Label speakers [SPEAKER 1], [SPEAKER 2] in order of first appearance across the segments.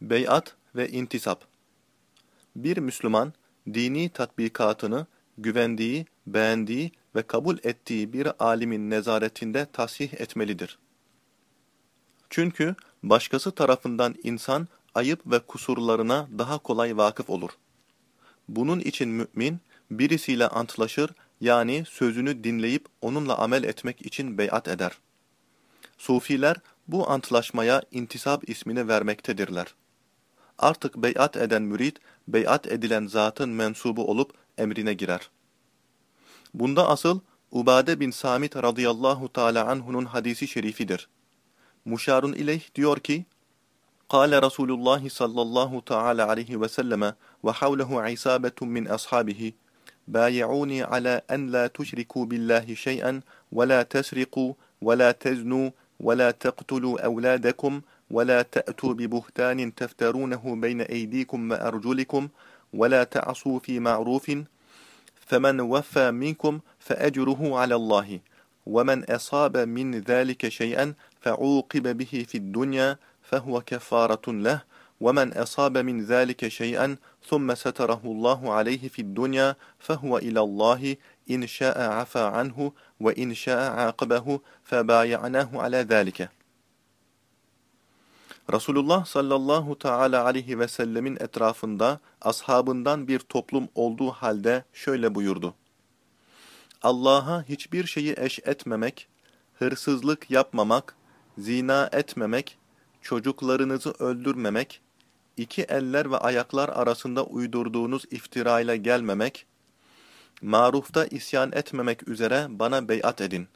[SPEAKER 1] Beyat ve intisap Bir Müslüman, dini tatbikatını güvendiği, beğendiği ve kabul ettiği bir alimin nezaretinde tasih etmelidir. Çünkü başkası tarafından insan ayıp ve kusurlarına daha kolay vakıf olur. Bunun için mümin, birisiyle antlaşır yani sözünü dinleyip onunla amel etmek için beyat eder. Sufiler bu antlaşmaya intisap ismini vermektedirler. Artık beyat eden mürit, beyat edilen zatın mensubu olup emrine girer. Bunda asıl Ubade bin Samit radıyallahu teala anhu'nun hadisi şerifidir. Muşarun ileyh diyor ki, قال رسول الله صلى الله تعالى عليه وسلم وحوله عصابة من أصحابه بايعوني على أن لا تشركوا بالله شيئا ولا تسرقوا ولا تزنوا ولا تقتلوا أولادكم ولا تأتوا ببهتان تفترونه بين أيديكم وأرجلكم ولا تعصوا في معروف فمن وفى منكم فأجره على الله ومن أصاب من ذلك شيئا فعوقب به في الدنيا فهو كفارة له ومن أصاب من ذلك شيئا ثم ستره الله عليه في الدنيا فهو إلى الله إن شاء عفى عنه وإن شاء عاقبه فبايعناه على ذلك. Resulullah sallallahu teala aleyhi ve sellemin etrafında ashabından bir toplum olduğu halde şöyle buyurdu. Allah'a hiçbir şeyi eş etmemek, hırsızlık yapmamak, zina etmemek, çocuklarınızı öldürmemek, iki eller ve ayaklar arasında uydurduğunuz iftirayla gelmemek, marufta isyan etmemek üzere bana beyat edin.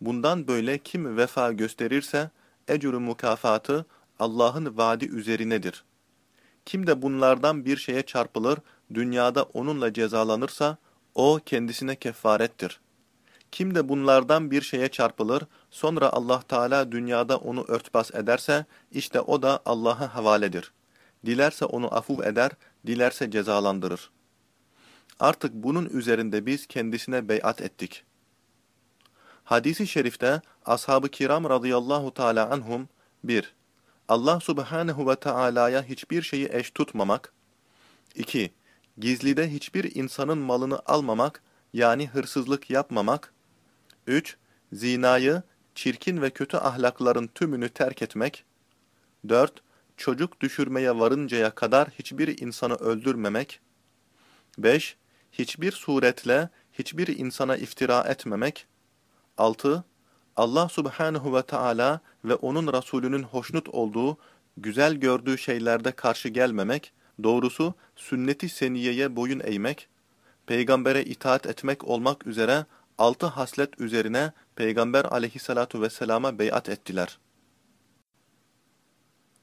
[SPEAKER 1] Bundan böyle kim vefa gösterirse, ecru mükafatı Allah'ın vaadi üzerinedir. Kim de bunlardan bir şeye çarpılır, dünyada onunla cezalanırsa, o kendisine kefarettir. Kim de bunlardan bir şeye çarpılır, sonra Allah Teala dünyada onu örtbas ederse, işte o da Allah'a havaledir. Dilerse onu afuv eder, dilerse cezalandırır. Artık bunun üzerinde biz kendisine beyat ettik. Hadis-i şerifte ashab-ı kiram radıyallahu teala anhum 1. Allah subhanehu ve Taala'ya hiçbir şeyi eş tutmamak. 2. Gizlide hiçbir insanın malını almamak, yani hırsızlık yapmamak. 3. Zinayı, çirkin ve kötü ahlakların tümünü terk etmek. 4. Çocuk düşürmeye varıncaya kadar hiçbir insanı öldürmemek. 5. Hiçbir suretle hiçbir insana iftira etmemek. 6. Allah subhanehu ve Teala ve onun Resulünün hoşnut olduğu, güzel gördüğü şeylerde karşı gelmemek, doğrusu sünnet-i seniyeye boyun eğmek, peygambere itaat etmek olmak üzere altı haslet üzerine Peygamber aleyhissalatu vesselama beyat ettiler.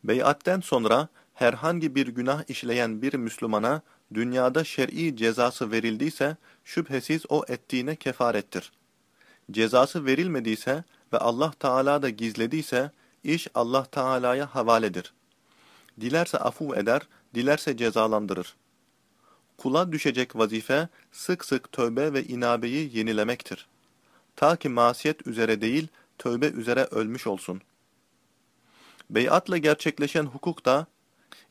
[SPEAKER 1] Beyatten sonra herhangi bir günah işleyen bir Müslümana dünyada şer'i cezası verildiyse şüphesiz o ettiğine kefarettir. Cezası verilmediyse ve Allah Teala da gizlediyse iş Allah Teala'ya havaledir. Dilerse afu eder, dilerse cezalandırır. Kula düşecek vazife sık sık tövbe ve inabeyi yenilemektir. Ta ki masiyet üzere değil, tövbe üzere ölmüş olsun. Beyatla gerçekleşen hukuk da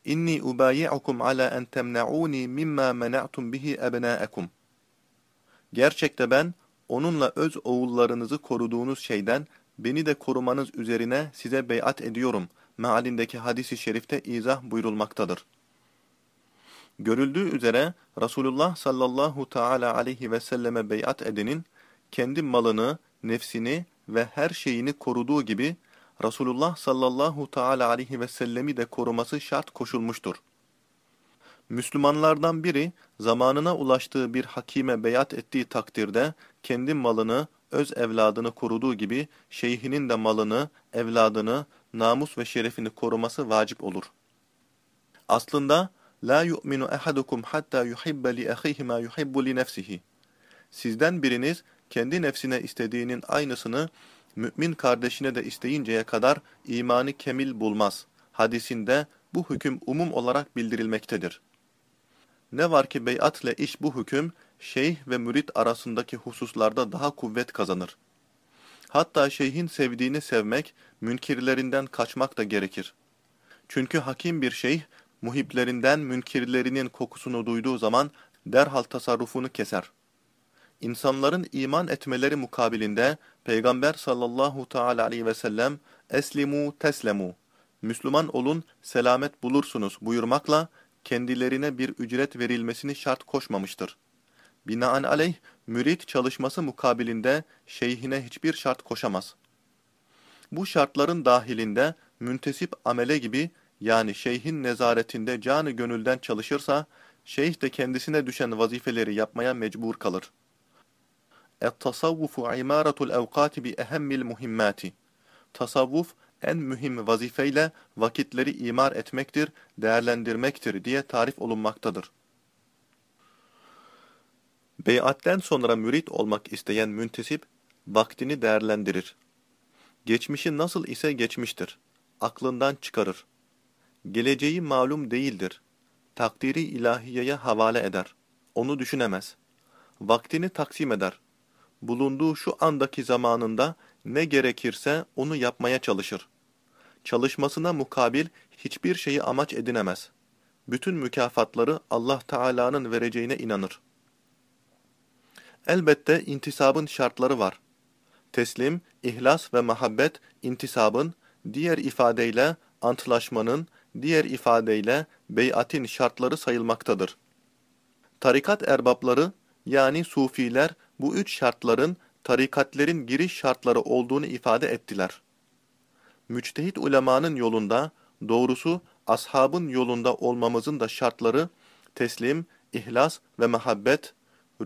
[SPEAKER 1] İnni ubayi'ukum ala en temna'uni mimma mena'tum bihi ebna'ekum. Gerçekte ben onunla öz oğullarınızı koruduğunuz şeyden beni de korumanız üzerine size beyat ediyorum mealindeki hadisi şerifte izah buyurulmaktadır. Görüldüğü üzere Resulullah sallallahu teala aleyhi ve selleme beyat edenin kendi malını, nefsini ve her şeyini koruduğu gibi Resulullah sallallahu teala aleyhi ve sellemi de koruması şart koşulmuştur. Müslümanlardan biri zamanına ulaştığı bir hakime beyat ettiği takdirde kendi malını, öz evladını koruduğu gibi şeyhinin de malını, evladını, namus ve şerefini koruması vacip olur. Aslında la yu'minu ahadukum hatta yuhibbe li ahihi ma yuhibbu li nefsihi. Sizden biriniz kendi nefsine istediğinin aynısını mümin kardeşine de isteyinceye kadar imanı kemil bulmaz. Hadisinde bu hüküm umum olarak bildirilmektedir. Ne var ki beyatle iş bu hüküm, şeyh ve mürit arasındaki hususlarda daha kuvvet kazanır. Hatta şeyhin sevdiğini sevmek, münkirlerinden kaçmak da gerekir. Çünkü hakim bir şeyh, muhiplerinden münkirlerinin kokusunu duyduğu zaman derhal tasarrufunu keser. İnsanların iman etmeleri mukabilinde Peygamber sallallahu teala aleyhi ve sellem eslimu teslemu Müslüman olun selamet bulursunuz buyurmakla kendilerine bir ücret verilmesini şart koşmamıştır. Binaenaleyh mürit çalışması mukabilinde şeyhine hiçbir şart koşamaz. Bu şartların dahilinde müntesip amele gibi yani şeyhin nezaretinde canı gönülden çalışırsa şeyh de kendisine düşen vazifeleri yapmaya mecbur kalır. Et-tasavvufu imaratul evkati bi ehemmil muhimmati. Tasavvuf en mühim vazifeyle vakitleri imar etmektir, değerlendirmektir diye tarif olunmaktadır. Beyatten sonra mürit olmak isteyen müntesip, vaktini değerlendirir. Geçmişi nasıl ise geçmiştir. Aklından çıkarır. Geleceği malum değildir. Takdiri ilahiyeye havale eder. Onu düşünemez. Vaktini taksim eder. Bulunduğu şu andaki zamanında ne gerekirse onu yapmaya çalışır. Çalışmasına mukabil hiçbir şeyi amaç edinemez. Bütün mükafatları Allah Teala'nın vereceğine inanır. Elbette intisabın şartları var. Teslim, ihlas ve muhabbet intisabın, diğer ifadeyle antlaşmanın, diğer ifadeyle beyatin şartları sayılmaktadır. Tarikat erbapları yani sufiler bu üç şartların tarikatlerin giriş şartları olduğunu ifade ettiler. Müçtehit ulemanın yolunda, doğrusu ashabın yolunda olmamızın da şartları teslim, ihlas ve muhabbet,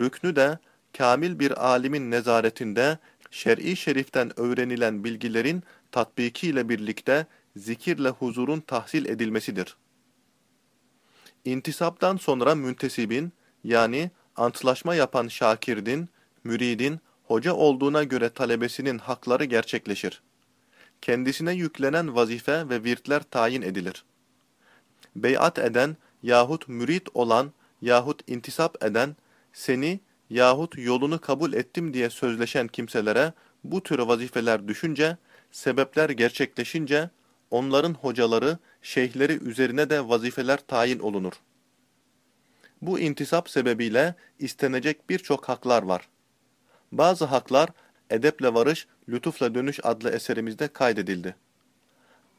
[SPEAKER 1] rüknü de kamil bir alimin nezaretinde şer'i şeriften öğrenilen bilgilerin tatbiki ile birlikte zikirle huzurun tahsil edilmesidir. İntisaptan sonra müntesibin yani antlaşma yapan şakirdin, müridin, hoca olduğuna göre talebesinin hakları gerçekleşir. Kendisine yüklenen vazife ve virtler tayin edilir. Beyat eden yahut mürit olan yahut intisap eden, seni yahut yolunu kabul ettim diye sözleşen kimselere bu tür vazifeler düşünce, sebepler gerçekleşince, onların hocaları, şeyhleri üzerine de vazifeler tayin olunur. Bu intisap sebebiyle istenecek birçok haklar var. Bazı haklar, Edeple Varış, Lütufla Dönüş adlı eserimizde kaydedildi.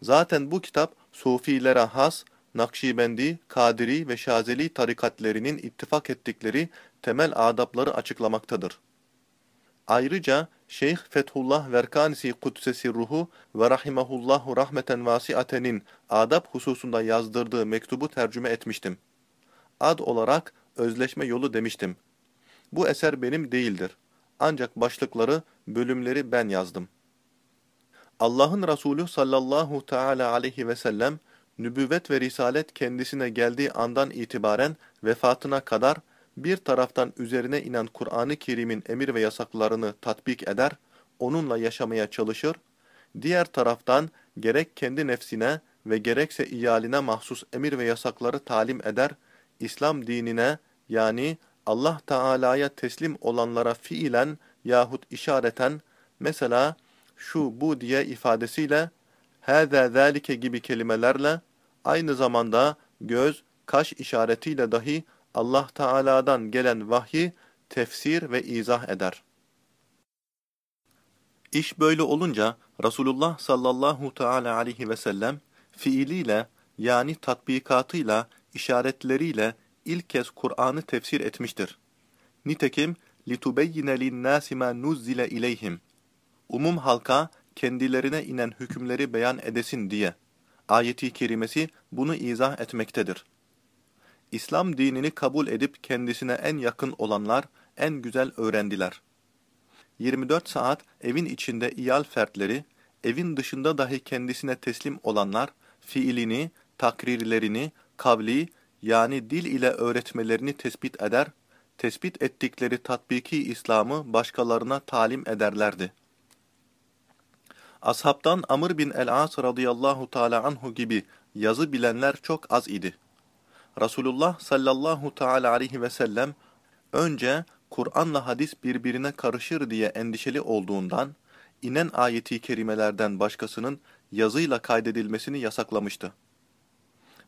[SPEAKER 1] Zaten bu kitap, Sufilere has, Nakşibendi, Kadiri ve Şazeli tarikatlerinin ittifak ettikleri temel adapları açıklamaktadır. Ayrıca Şeyh Fethullah Verkanisi Kudsesi Ruhu ve Rahimahullahu Rahmeten Vasiate'nin adab hususunda yazdırdığı mektubu tercüme etmiştim. Ad olarak özleşme yolu demiştim. Bu eser benim değildir. Ancak başlıkları, bölümleri ben yazdım. Allah'ın Resulü sallallahu teala aleyhi ve sellem, nübüvvet ve risalet kendisine geldiği andan itibaren vefatına kadar bir taraftan üzerine inen Kur'an-ı Kerim'in emir ve yasaklarını tatbik eder, onunla yaşamaya çalışır, diğer taraftan gerek kendi nefsine ve gerekse iyaline mahsus emir ve yasakları talim eder, İslam dinine yani Allah Teala'ya teslim olanlara fiilen yahut işareten mesela şu bu diye ifadesiyle hâzâ zâlike gibi kelimelerle aynı zamanda göz, kaş işaretiyle dahi Allah Teala'dan gelen vahyi tefsir ve izah eder. İş böyle olunca Resulullah sallallahu teala aleyhi ve sellem fiiliyle yani tatbikatıyla, işaretleriyle ilk kez Kur'an'ı tefsir etmiştir. Nitekim لِتُبَيِّنَ لِلنَّاسِ مَا نُزِّلَ اِلَيْهِمْ Umum halka kendilerine inen hükümleri beyan edesin diye. Ayeti kerimesi bunu izah etmektedir. İslam dinini kabul edip kendisine en yakın olanlar en güzel öğrendiler. 24 saat evin içinde iyal fertleri, evin dışında dahi kendisine teslim olanlar, fiilini, takrirlerini, kavli yani dil ile öğretmelerini tespit eder, tespit ettikleri tatbiki İslam'ı başkalarına talim ederlerdi. Ashabtan Amr bin el-As radıyallahu teala anhu gibi yazı bilenler çok az idi. Resulullah sallallahu teala aleyhi ve sellem önce Kur'an'la hadis birbirine karışır diye endişeli olduğundan inen ayeti kerimelerden başkasının yazıyla kaydedilmesini yasaklamıştı.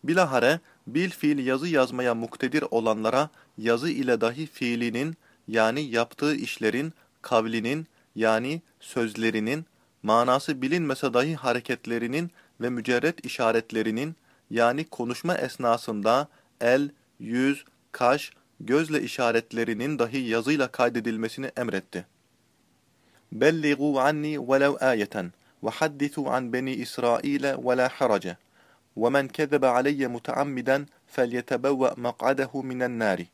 [SPEAKER 1] Bilahare bil fiil yazı yazmaya muktedir olanlara yazı ile dahi fiilinin yani yaptığı işlerin, kavlinin yani sözlerinin, manası bilinmese dahi hareketlerinin ve mücerret işaretlerinin yani konuşma esnasında el, yüz, kaş, gözle işaretlerinin dahi yazıyla kaydedilmesini emretti. Belligu anni velev ayeten ve haddisu an beni İsrail ve la harace. وَمَنْ كَذَبَ عَلَيَّ مُتَعَمِّدًا فَلْيَتَبَوَّأْ مَقْعَدَهُ مِنَ النَّارِ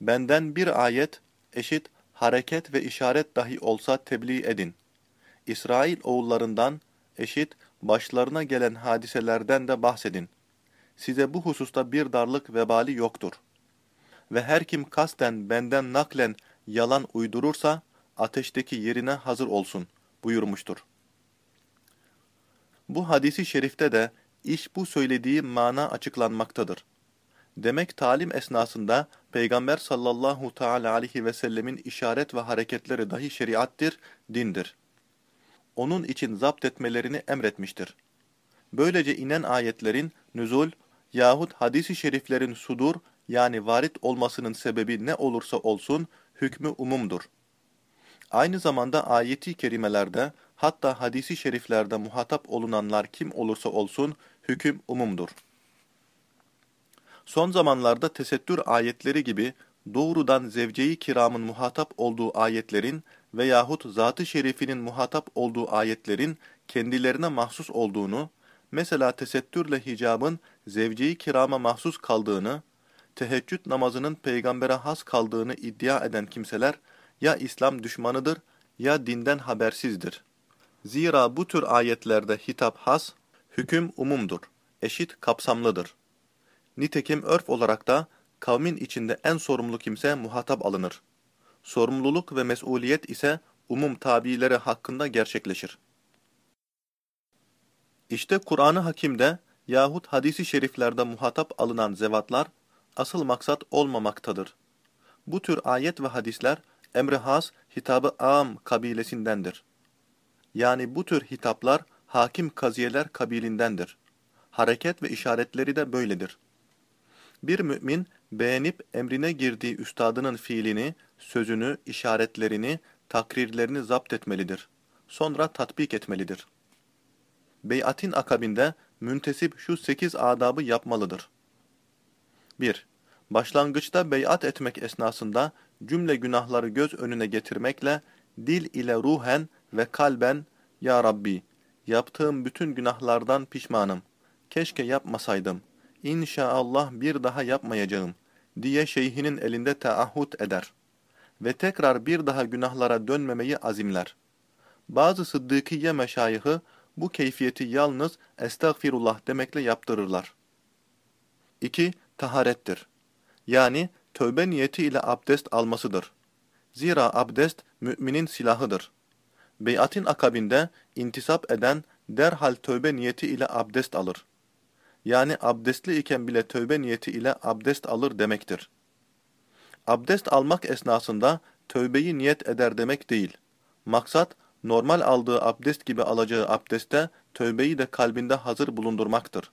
[SPEAKER 1] Benden bir ayet, eşit, hareket ve işaret dahi olsa tebliğ edin. İsrail oğullarından, eşit, başlarına gelen hadiselerden de bahsedin. Size bu hususta bir darlık vebali yoktur. Ve her kim kasten benden naklen yalan uydurursa, ateşteki yerine hazır olsun buyurmuştur. Bu hadisi şerifte de iş bu söylediği mana açıklanmaktadır. Demek talim esnasında Peygamber sallallahu teala aleyhi ve sellemin işaret ve hareketleri dahi şeriattir, dindir. Onun için zapt etmelerini emretmiştir. Böylece inen ayetlerin nüzul yahut hadisi şeriflerin sudur yani varit olmasının sebebi ne olursa olsun hükmü umumdur. Aynı zamanda ayeti kerimelerde hatta hadisi şeriflerde muhatap olunanlar kim olursa olsun hüküm umumdur. Son zamanlarda tesettür ayetleri gibi doğrudan zevceyi kiramın muhatap olduğu ayetlerin veyahut zat-ı şerifinin muhatap olduğu ayetlerin kendilerine mahsus olduğunu, mesela tesettürle hicabın zevceyi kirama mahsus kaldığını, teheccüd namazının peygambere has kaldığını iddia eden kimseler, ya İslam düşmanıdır ya dinden habersizdir. Zira bu tür ayetlerde hitap has, hüküm umumdur, eşit kapsamlıdır. Nitekim örf olarak da kavmin içinde en sorumlu kimse muhatap alınır. Sorumluluk ve mesuliyet ise umum tabileri hakkında gerçekleşir. İşte Kur'an-ı Hakim'de yahut hadisi şeriflerde muhatap alınan zevatlar asıl maksat olmamaktadır. Bu tür ayet ve hadisler emri has, hitabı am kabilesindendir. Yani bu tür hitaplar hakim kaziyeler kabilindendir. Hareket ve işaretleri de böyledir. Bir mümin beğenip emrine girdiği üstadının fiilini, sözünü, işaretlerini, takrirlerini zapt etmelidir. Sonra tatbik etmelidir. Beyatin akabinde müntesip şu sekiz adabı yapmalıdır. 1. Başlangıçta beyat etmek esnasında cümle günahları göz önüne getirmekle dil ile ruhen ve kalben Ya Rabbi yaptığım bütün günahlardan pişmanım. Keşke yapmasaydım. İnşaallah bir daha yapmayacağım diye şeyhinin elinde taahhüt eder. Ve tekrar bir daha günahlara dönmemeyi azimler. Bazı Sıddıkiye meşayihı bu keyfiyeti yalnız estağfirullah demekle yaptırırlar. 2. Taharettir. Yani tövbe niyeti ile abdest almasıdır. Zira abdest müminin silahıdır. Beyatin akabinde intisap eden derhal tövbe niyeti ile abdest alır. Yani abdestli iken bile tövbe niyeti ile abdest alır demektir. Abdest almak esnasında tövbeyi niyet eder demek değil. Maksat, normal aldığı abdest gibi alacağı abdeste tövbeyi de kalbinde hazır bulundurmaktır.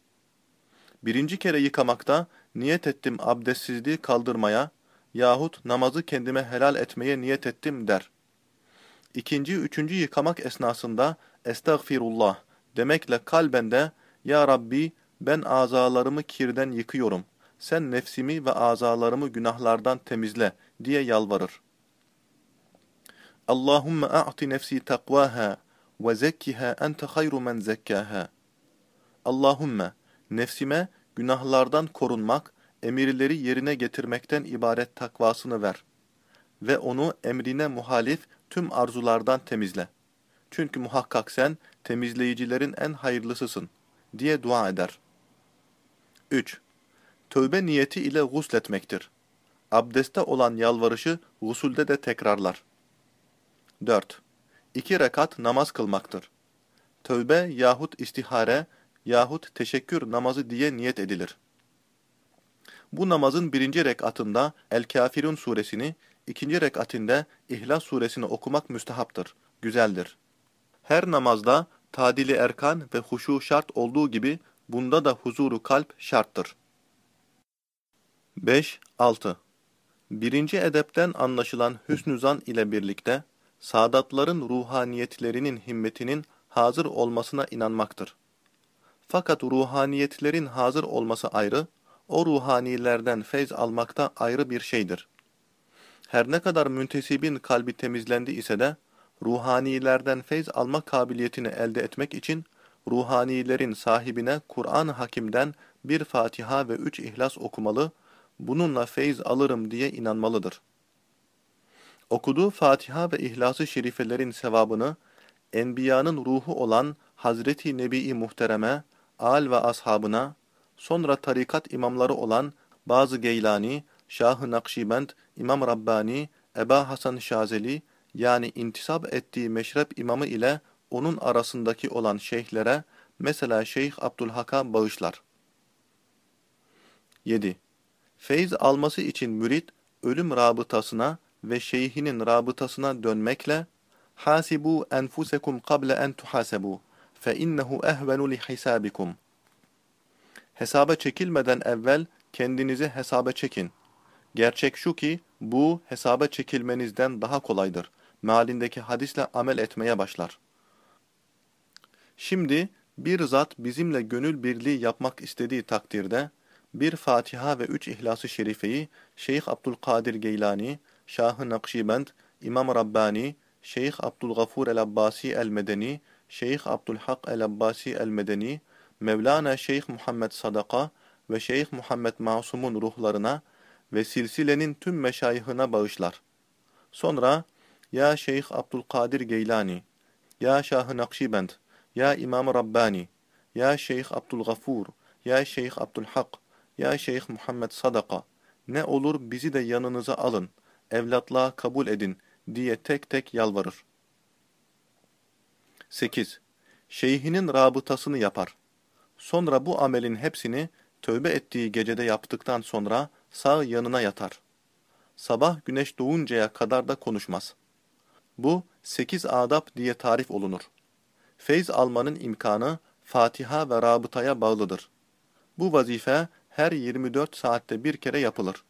[SPEAKER 1] Birinci kere yıkamakta niyet ettim abdestsizliği kaldırmaya yahut namazı kendime helal etmeye niyet ettim der. İkinci, üçüncü yıkamak esnasında estağfirullah demekle kalbende Ya Rabbi ben azalarımı kirden yıkıyorum. Sen nefsimi ve azalarımı günahlardan temizle diye yalvarır. Allahümme a'ti nefsi takvaha ve zekkiha ente hayru men zekkaha. Allahümme nefsime günahlardan korunmak, emirleri yerine getirmekten ibaret takvasını ver ve onu emrine muhalif tüm arzulardan temizle. Çünkü muhakkak sen temizleyicilerin en hayırlısısın diye dua eder. 3. Tövbe niyeti ile gusletmektir. Abdeste olan yalvarışı gusulde de tekrarlar. 4. İki rekat namaz kılmaktır. Tövbe yahut istihare yahut teşekkür namazı diye niyet edilir. Bu namazın birinci rekatında El-Kafirun suresini, ikinci rekatinde İhlas suresini okumak müstehaptır, güzeldir. Her namazda tadili erkan ve huşu şart olduğu gibi bunda da huzuru kalp şarttır. 5-6 Birinci edepten anlaşılan hüsnü zan ile birlikte, sadatların ruhaniyetlerinin himmetinin hazır olmasına inanmaktır. Fakat ruhaniyetlerin hazır olması ayrı, o ruhanilerden feyz almakta ayrı bir şeydir. Her ne kadar müntesibin kalbi temizlendi ise de, ruhanilerden feyz alma kabiliyetini elde etmek için, ruhanilerin sahibine Kur'an-ı Hakim'den bir Fatiha ve üç İhlas okumalı, bununla feyz alırım diye inanmalıdır. Okuduğu Fatiha ve İhlas-ı Şerifelerin sevabını, Enbiyanın ruhu olan Hazreti Nebi-i Muhtereme, al ve ashabına, sonra tarikat imamları olan bazı Geylani, Şah-ı Nakşibend, İmam Rabbani, Eba Hasan Şazeli, yani intisap ettiği meşrep imamı ile onun arasındaki olan şeyhlere, mesela Şeyh Abdülhak'a bağışlar. 7. Feyz alması için mürit, ölüm rabıtasına ve şeyhinin rabıtasına dönmekle, Hasibu enfusekum kable en tuhasebu fe innehu ehvenu li hisabikum. Hesaba çekilmeden evvel kendinizi hesaba çekin. Gerçek şu ki bu hesaba çekilmenizden daha kolaydır. Mealindeki hadisle amel etmeye başlar. Şimdi bir zat bizimle gönül birliği yapmak istediği takdirde bir Fatiha ve üç İhlas-ı Şerife'yi Şeyh Abdülkadir Geylani, Şah-ı Nakşibend, İmam Rabbani, Şeyh Abdülgafur el-Abbasi el-Medeni, Şeyh Abdülhak el-Abbasi el-Medeni, Mevlana Şeyh Muhammed Sadaka ve Şeyh Muhammed Masum'un ruhlarına ve silsilenin tüm meşayihına bağışlar. Sonra, Ya Şeyh Abdülkadir Geylani, Ya Şah-ı Nakşibend, Ya İmam Rabbani, Ya Şeyh Abdülgafur, Ya Şeyh Abdülhak, Ya Şeyh Muhammed Sadaka, ne olur bizi de yanınıza alın, evlatlığa kabul edin diye tek tek yalvarır. 8. Şeyhinin rabıtasını yapar. Sonra bu amelin hepsini tövbe ettiği gecede yaptıktan sonra sağ yanına yatar. Sabah güneş doğuncaya kadar da konuşmaz. Bu sekiz adab diye tarif olunur. Feyz almanın imkanı Fatiha ve rabıtaya bağlıdır. Bu vazife her 24 saatte bir kere yapılır.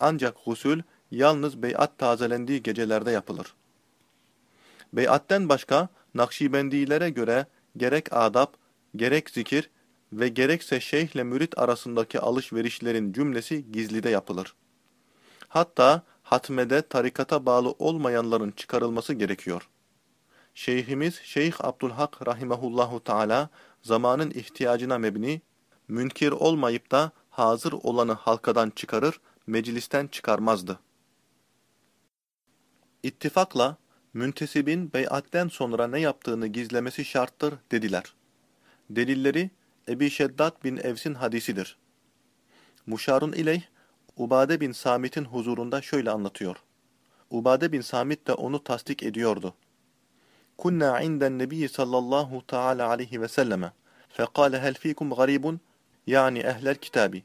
[SPEAKER 1] Ancak gusül yalnız beyat tazelendiği gecelerde yapılır. Beyatten başka Nakşibendilere göre gerek adab, gerek zikir ve gerekse şeyhle mürit arasındaki alışverişlerin cümlesi gizlide yapılır. Hatta hatmede tarikata bağlı olmayanların çıkarılması gerekiyor. Şeyhimiz Şeyh Abdülhak rahimehullahu teala zamanın ihtiyacına mebni, münkir olmayıp da hazır olanı halkadan çıkarır, meclisten çıkarmazdı. İttifakla müntesibin beyatten sonra ne yaptığını gizlemesi şarttır dediler. Delilleri Ebi Şeddat bin Evs'in hadisidir. Muşarun ileyh, Ubade bin Samit'in huzurunda şöyle anlatıyor. Ubade bin Samit de onu tasdik ediyordu. Kunna inden nebiyyi sallallahu taala aleyhi ve selleme. Fekale hel fikum garibun? Yani ehler kitabi.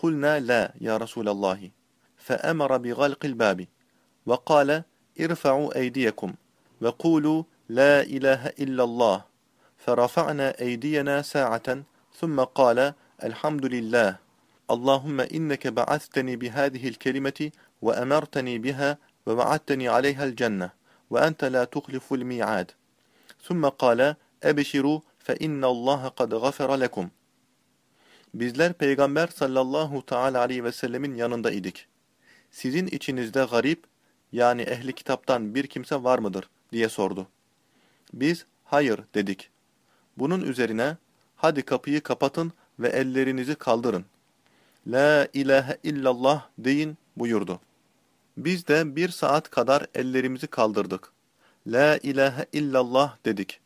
[SPEAKER 1] Kulna la ya Resulallahi. Feemara bi galqil babi. Ve kâle irfa'u eydiyekum. Ve kulu la ilahe illallah. فرفعنا أيدينا ساعة ثم قال الحمد لله اللهم إنك بعثتني بهذه الكلمة وأمرتني بها ووعدتني عليها الجنة وأنت لا تخلف الميعاد ثم قال أبشروا فإن الله قد غفر لكم Bizler Peygamber sallallahu teala aleyhi ve sellemin yanında idik. Sizin içinizde garip, yani ehli kitaptan bir kimse var mıdır diye sordu. Biz hayır dedik. Bunun üzerine hadi kapıyı kapatın ve ellerinizi kaldırın. La ilahe illallah deyin buyurdu. Biz de bir saat kadar ellerimizi kaldırdık. La ilahe illallah dedik.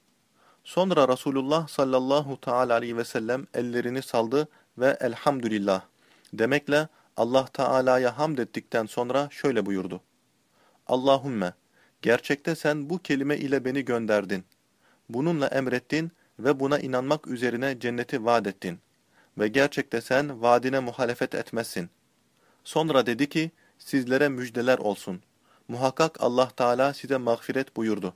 [SPEAKER 1] Sonra Resulullah sallallahu teala aleyhi ve sellem ellerini saldı ve elhamdülillah demekle Allah Teala'ya hamd ettikten sonra şöyle buyurdu. Allahümme, gerçekte sen bu kelime ile beni gönderdin. Bununla emrettin ve buna inanmak üzerine cenneti vaat ettin. Ve gerçekte sen vaadine muhalefet etmezsin. Sonra dedi ki, sizlere müjdeler olsun. Muhakkak Allah Teala size mağfiret buyurdu.